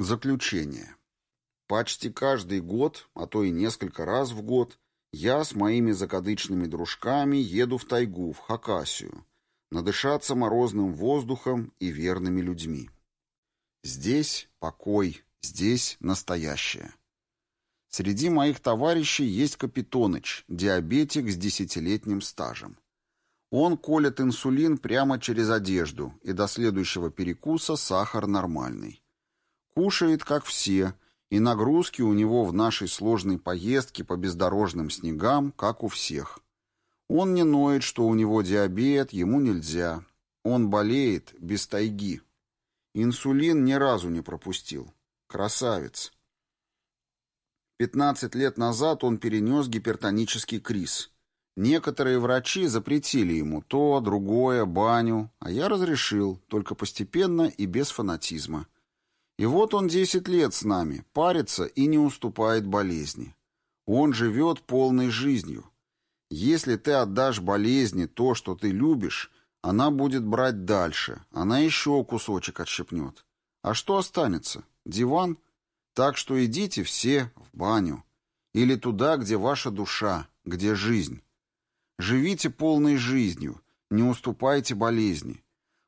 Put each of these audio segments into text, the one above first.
Заключение. Почти каждый год, а то и несколько раз в год, я с моими закадычными дружками еду в тайгу, в Хакасию, надышаться морозным воздухом и верными людьми. Здесь покой, здесь настоящее. Среди моих товарищей есть Капитоныч, диабетик с десятилетним стажем. Он колет инсулин прямо через одежду, и до следующего перекуса сахар нормальный. Кушает, как все, и нагрузки у него в нашей сложной поездке по бездорожным снегам, как у всех. Он не ноет, что у него диабет, ему нельзя. Он болеет без тайги. Инсулин ни разу не пропустил. Красавец. 15 лет назад он перенес гипертонический криз. Некоторые врачи запретили ему то, другое, баню, а я разрешил, только постепенно и без фанатизма. И вот он 10 лет с нами, парится и не уступает болезни. Он живет полной жизнью. Если ты отдашь болезни то, что ты любишь, она будет брать дальше, она еще кусочек отщепнет. А что останется? Диван? Так что идите все в баню. Или туда, где ваша душа, где жизнь. Живите полной жизнью, не уступайте болезни.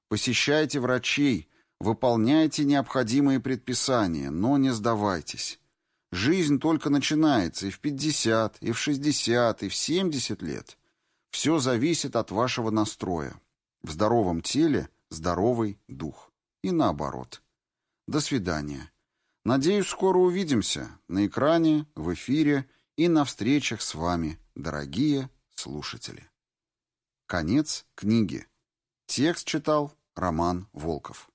Посещайте врачей, Выполняйте необходимые предписания, но не сдавайтесь. Жизнь только начинается и в 50, и в 60, и в 70 лет. Все зависит от вашего настроя. В здоровом теле здоровый дух. И наоборот. До свидания. Надеюсь, скоро увидимся на экране, в эфире и на встречах с вами, дорогие слушатели. Конец книги. Текст читал Роман Волков.